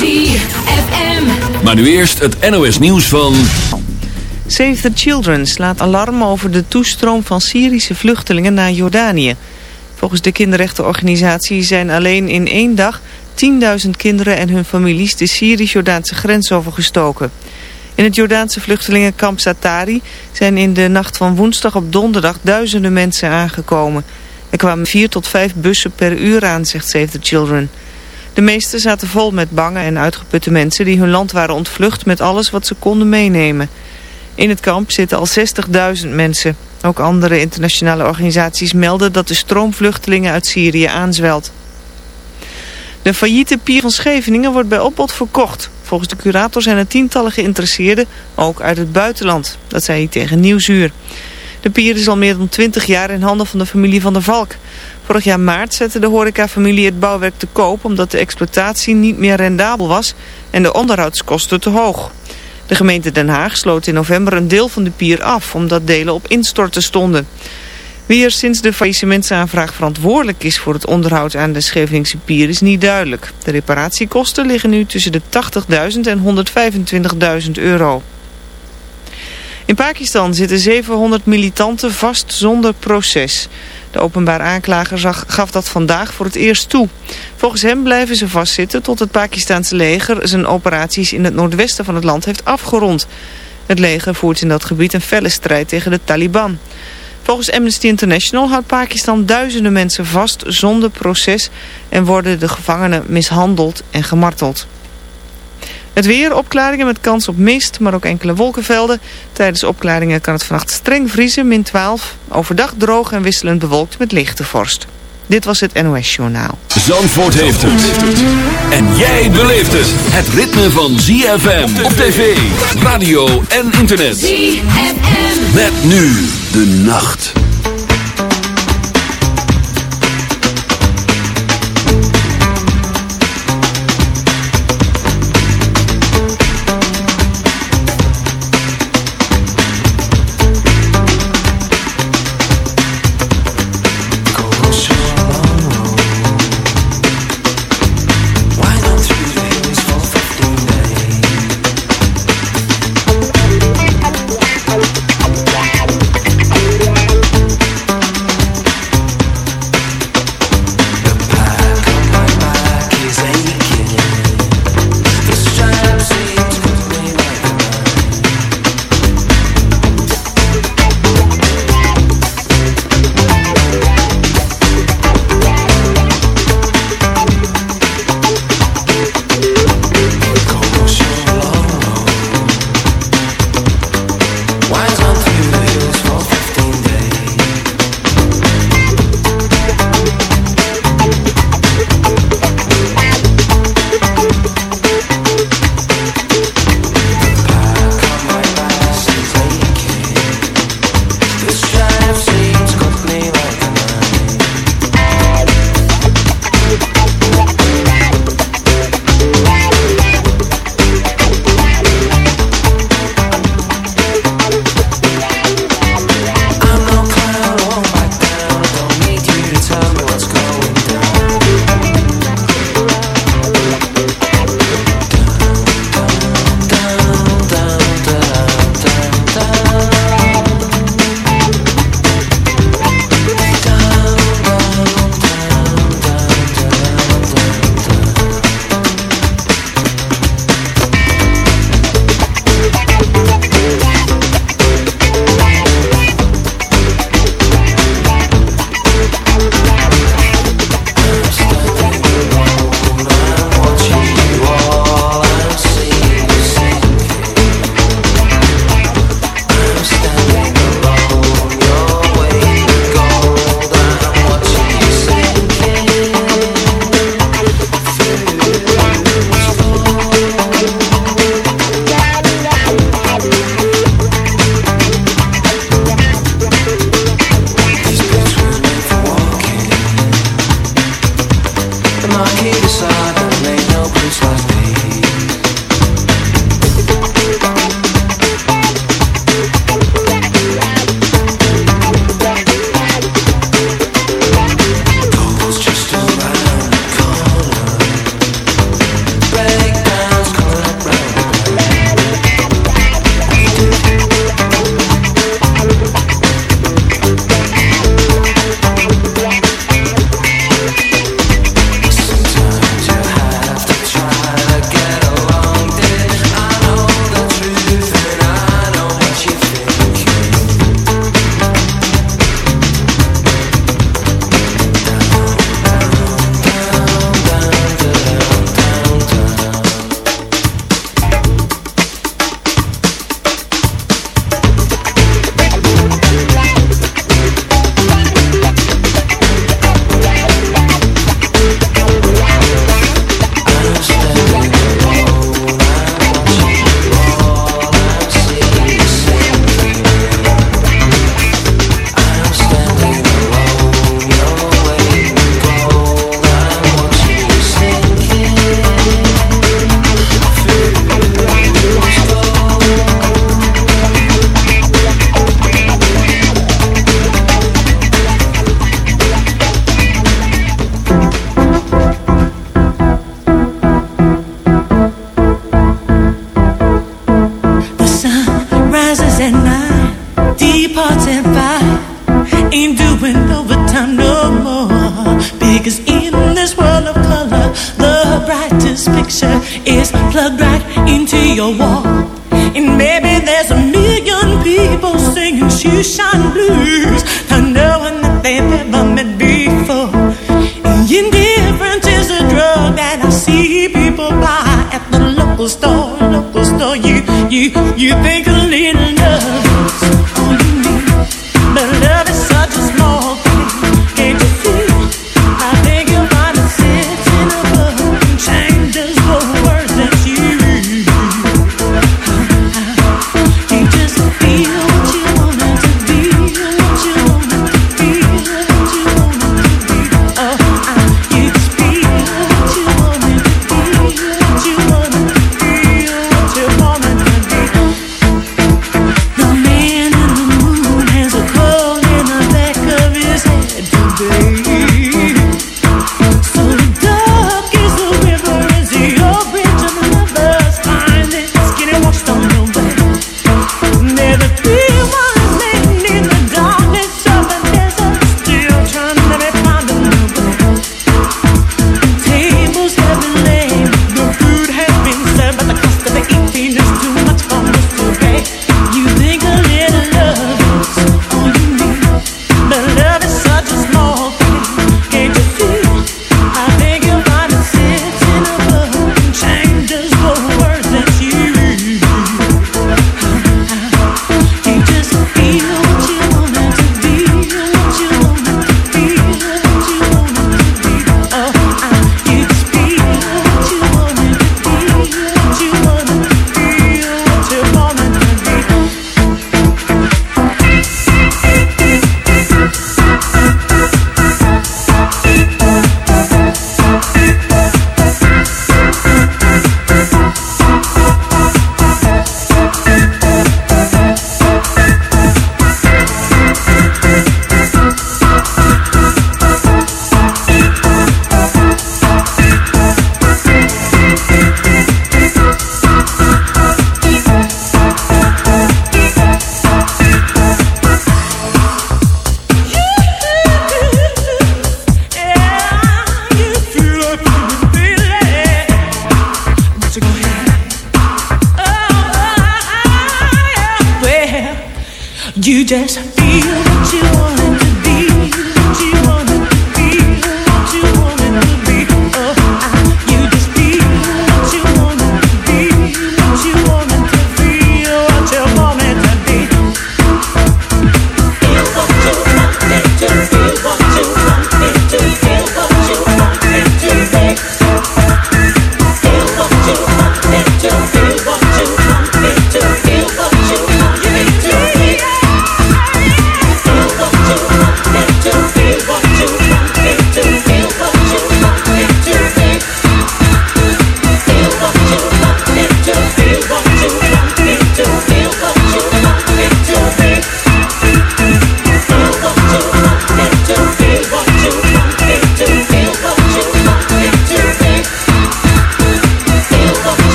ZFM. Maar nu eerst het NOS nieuws van... Save the Children slaat alarm over de toestroom van Syrische vluchtelingen naar Jordanië. Volgens de kinderrechtenorganisatie zijn alleen in één dag 10.000 kinderen en hun families de Syrisch-Jordaanse grens overgestoken. In het Jordaanse vluchtelingenkamp Satari zijn in de nacht van woensdag op donderdag duizenden mensen aangekomen. Er kwamen vier tot vijf bussen per uur aan, zegt Save the Children. De meeste zaten vol met bange en uitgeputte mensen die hun land waren ontvlucht met alles wat ze konden meenemen. In het kamp zitten al 60.000 mensen. Ook andere internationale organisaties melden dat de stroomvluchtelingen uit Syrië aanzwelt. De failliete pier van Scheveningen wordt bij opbod verkocht. Volgens de curator zijn er tientallen geïnteresseerden, ook uit het buitenland. Dat zei hij tegen Nieuwsuur. De pier is al meer dan 20 jaar in handen van de familie van der Valk. Vorig jaar maart zette de horecafamilie het bouwwerk te koop... omdat de exploitatie niet meer rendabel was en de onderhoudskosten te hoog. De gemeente Den Haag sloot in november een deel van de pier af... omdat delen op instorten stonden. Wie er sinds de faillissementsaanvraag verantwoordelijk is voor het onderhoud aan de Scheveningse pier is niet duidelijk. De reparatiekosten liggen nu tussen de 80.000 en 125.000 euro. In Pakistan zitten 700 militanten vast zonder proces. De openbaar aanklager zag, gaf dat vandaag voor het eerst toe. Volgens hem blijven ze vastzitten tot het Pakistanse leger zijn operaties in het noordwesten van het land heeft afgerond. Het leger voert in dat gebied een felle strijd tegen de Taliban. Volgens Amnesty International houdt Pakistan duizenden mensen vast zonder proces en worden de gevangenen mishandeld en gemarteld. Het weer, opklaringen met kans op mist, maar ook enkele wolkenvelden. Tijdens opklaringen kan het vannacht streng vriezen, min 12. Overdag droog en wisselend bewolkt met lichte vorst. Dit was het NOS Journaal. Zandvoort heeft het. En jij beleeft het. Het ritme van ZFM op tv, radio en internet. ZFM. Met nu de nacht.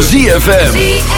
ZFM.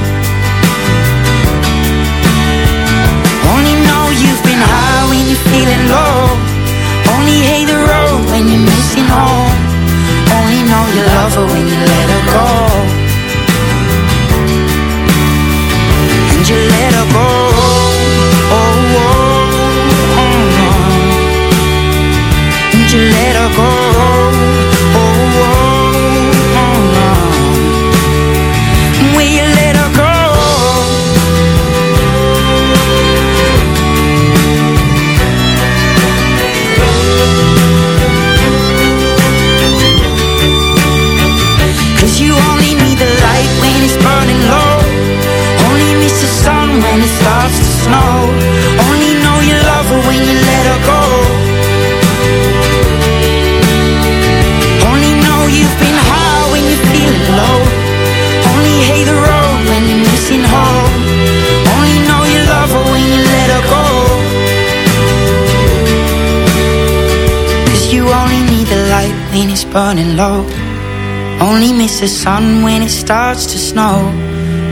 the sun when it starts to snow.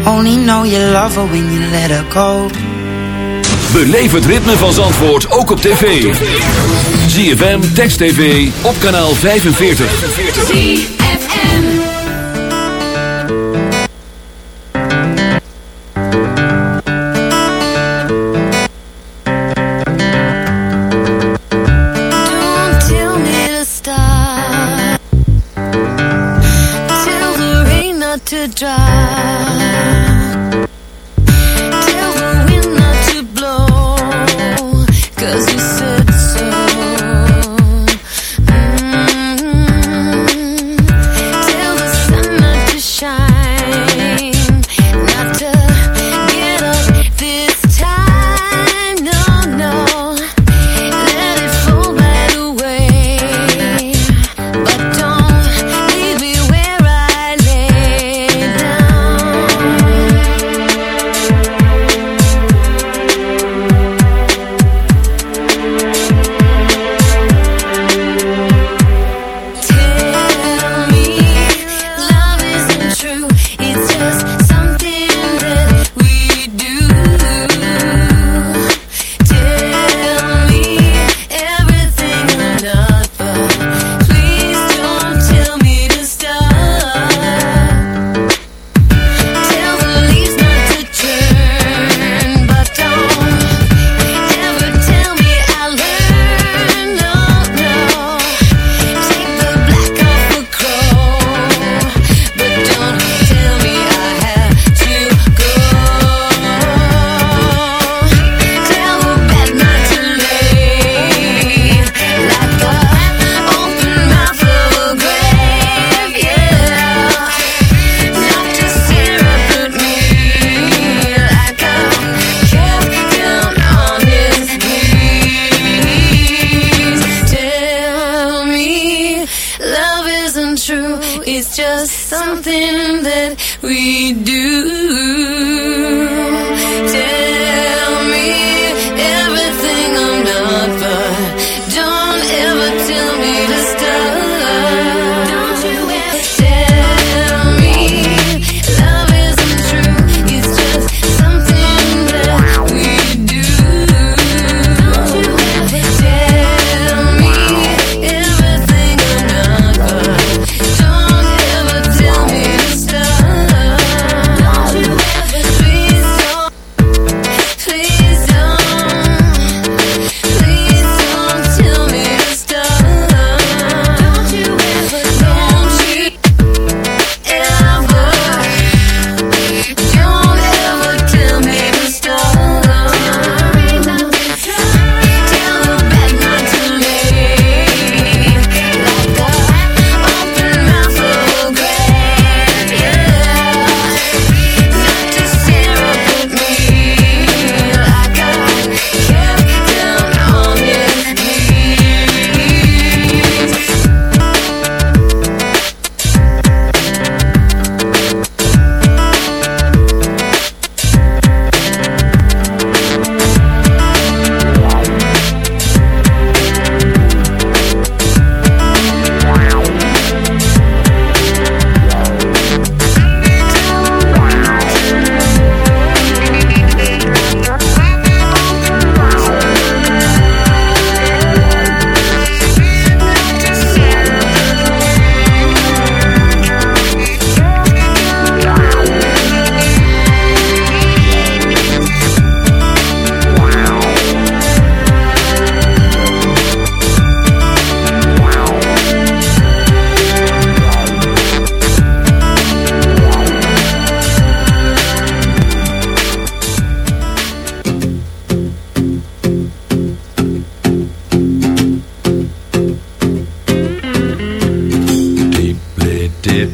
Only know you love her when you let her go. Beleef het ritme van Zandvoort ook op tv. ZFM, Text TV, op kanaal 45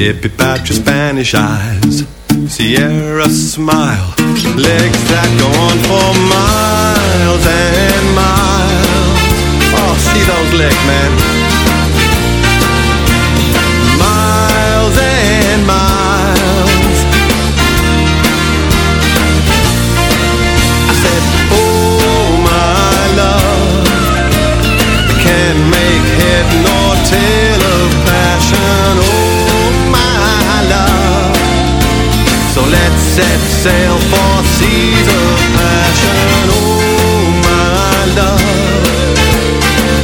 Dippy about your Spanish eyes. Sierra smile. Legs that go on for miles and miles. Oh, see those legs, man. Miles and miles. I said, oh, my love can't make head nor tail of passion Let's set sail for seas of passion. Oh my love.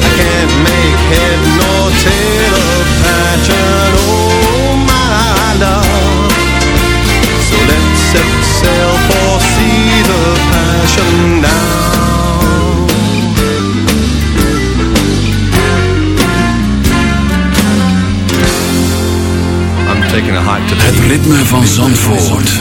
I can't make head nor tail of passion. Oh my love. So let's set sail for seas of passion now. taking a. Het ritme van Zandvoort.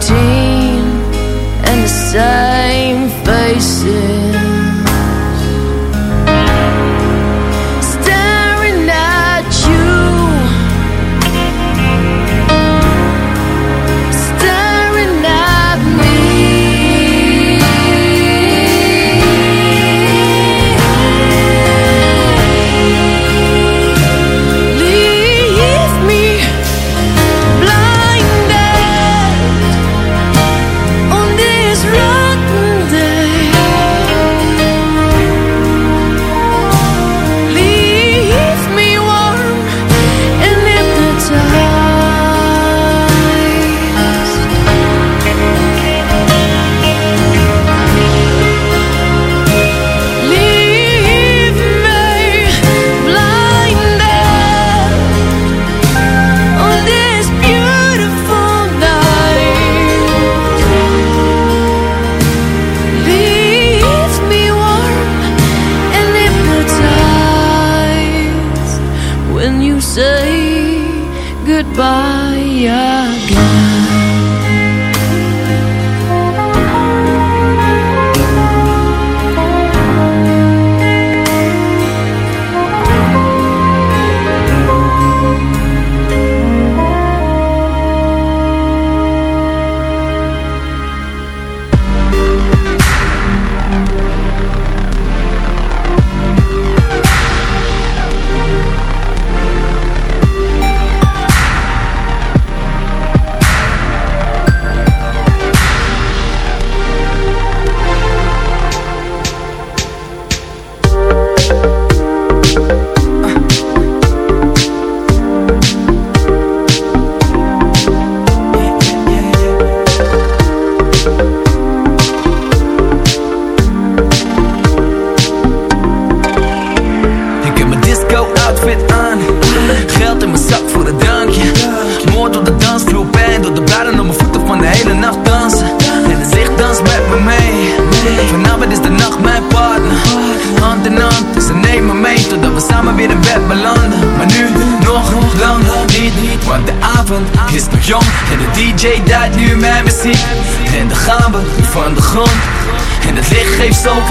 routine and the same faces.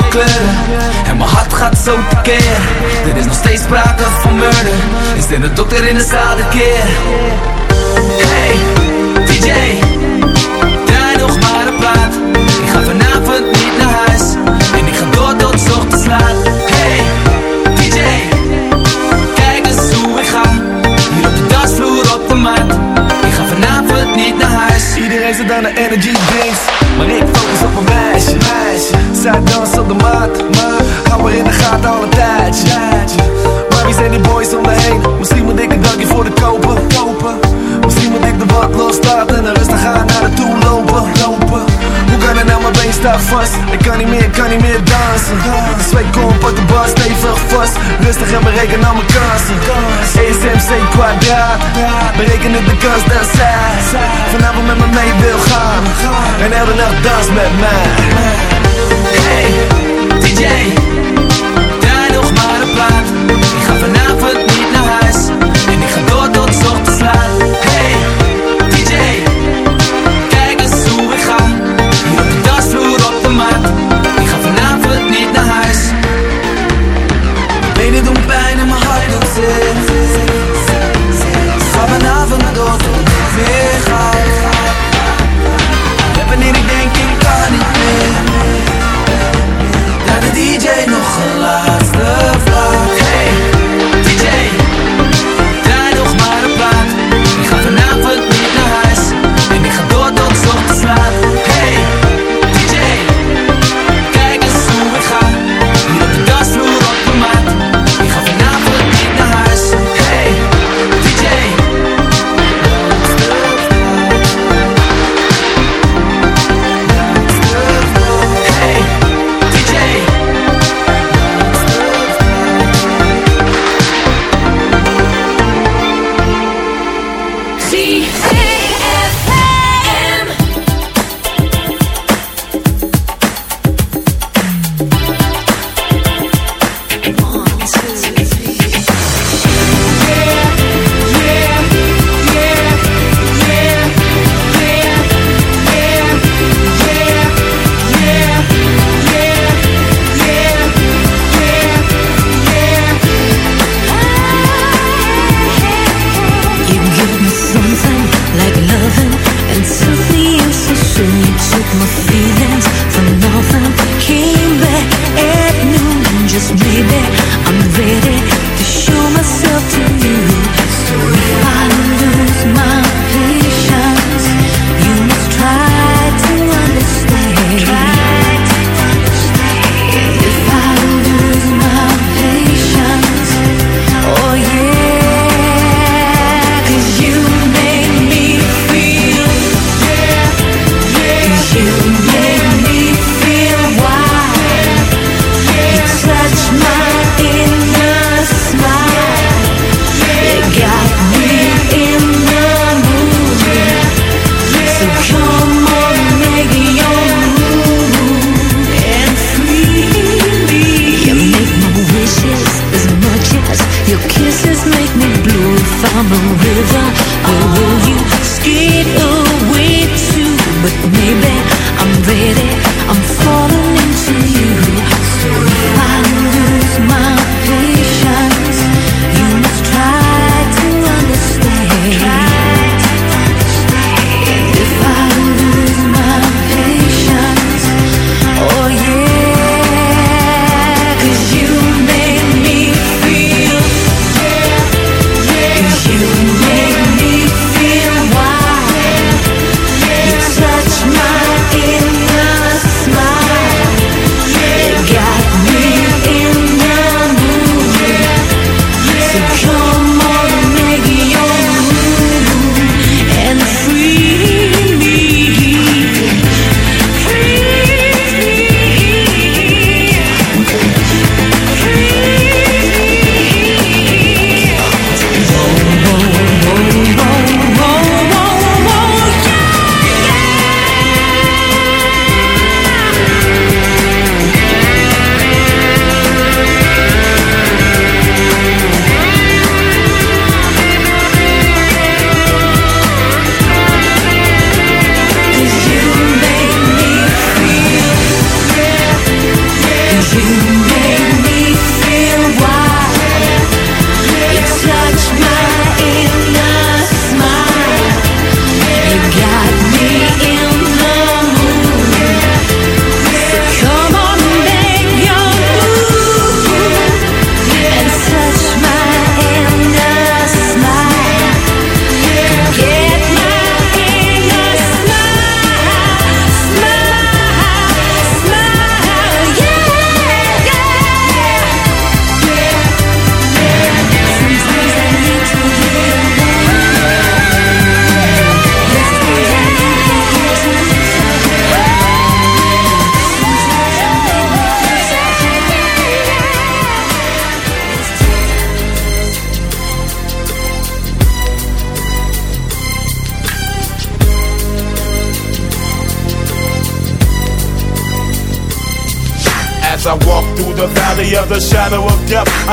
Kleuren En mijn hart gaat zo tekeer. Er is nog steeds sprake van murder. Is dit de dokter in de zaal de keer. Hey, DJ Draai nog maar een plaat. Ik ga vanavond niet naar huis. En ik ga door tot ochtends laat. Hey, DJ Kijk eens hoe ik ga Hier op de dansvloer op de mat Ik ga vanavond niet naar huis Iedereen zit aan de energy drinks Maar ik focus op een meisje. Zij danst op de mat, maar Hou me in de gaten al een tijdje, Maar wie zijn die boys om me heen? Misschien moet ik een dankje voor de kopen, kopen Misschien moet ik de wat loslaten En rustig gaan naar de toe lopen Hoe kan het nou, mijn been staat vast? Ik kan niet meer, kan niet meer dansen. Zweet komt, pak de bar stevig vast. Rustig en bereken al mijn kansen. ESMC kwadraat. Berekenen de kans dat zij Vanavond met me mee wil gaan. En elke nacht dans met mij. Hey, DJ Draai nog maar een plaat. Ik ga vanavond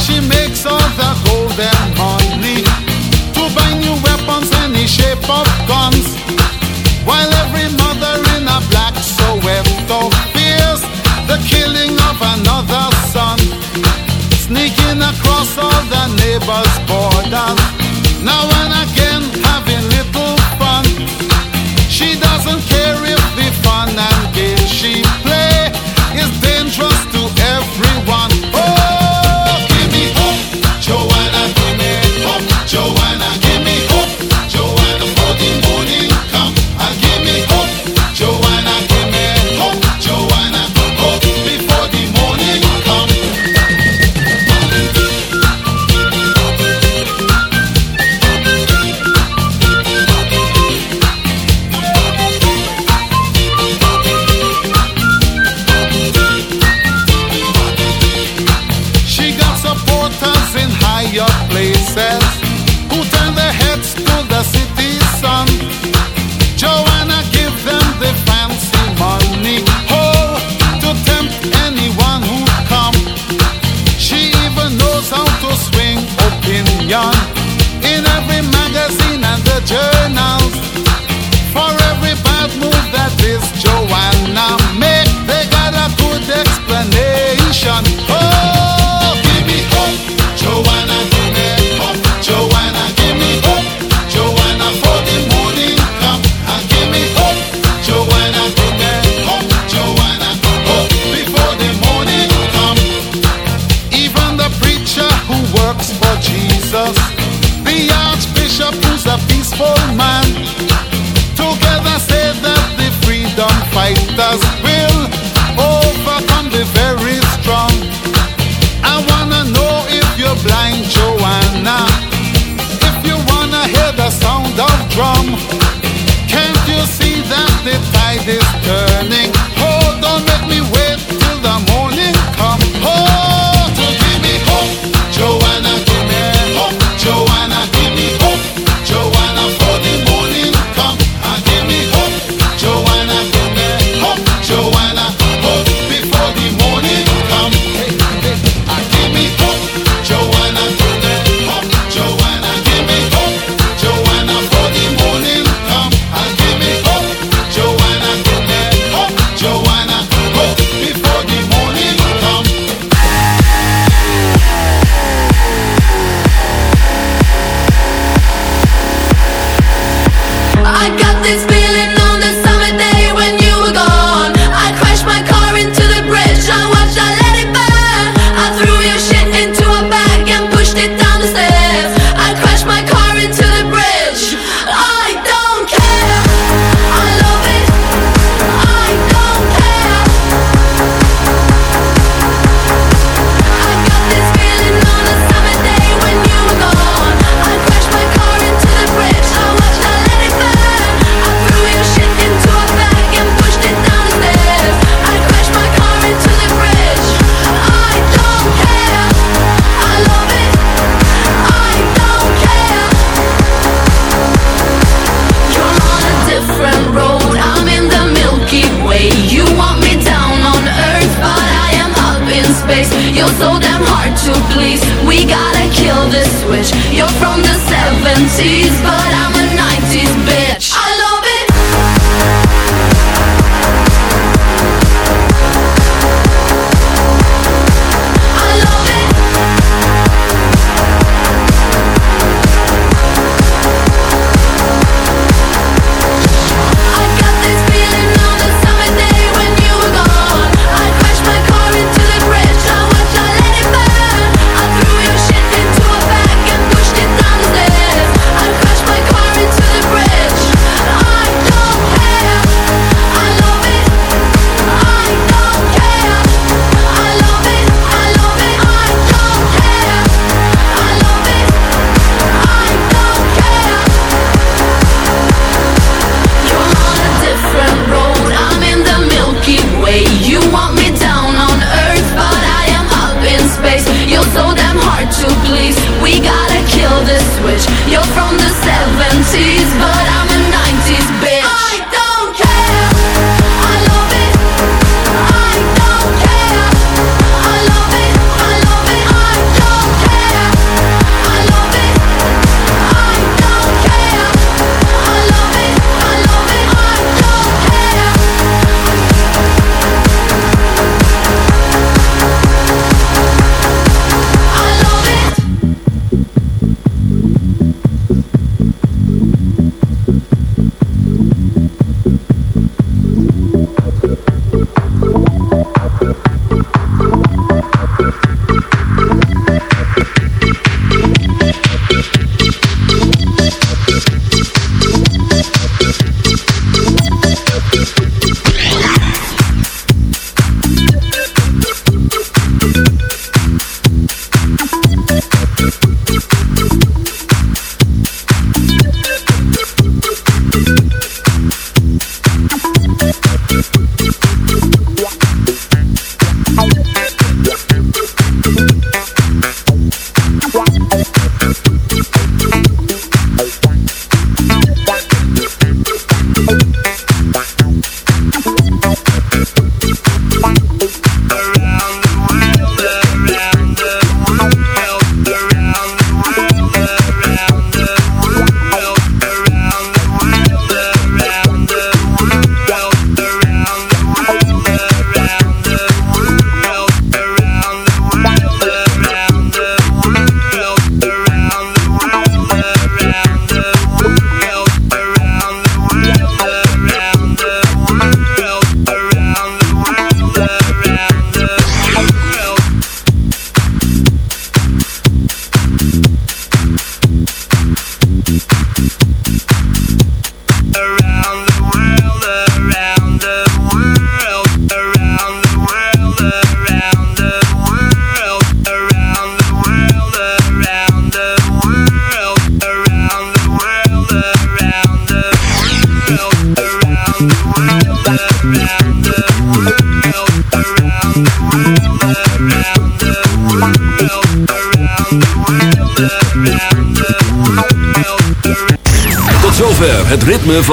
she makes all the gold and money to buy new weapons, any shape of guns. While every mother in a black Soweto fears the killing of another son, sneaking across all the neighbors' borders. Now and again, having little fun. She doesn't care if the fun and drum. Can't you see that the tide is turning? please We gotta kill this switch You're from the 70s But I'm a 90s bitch.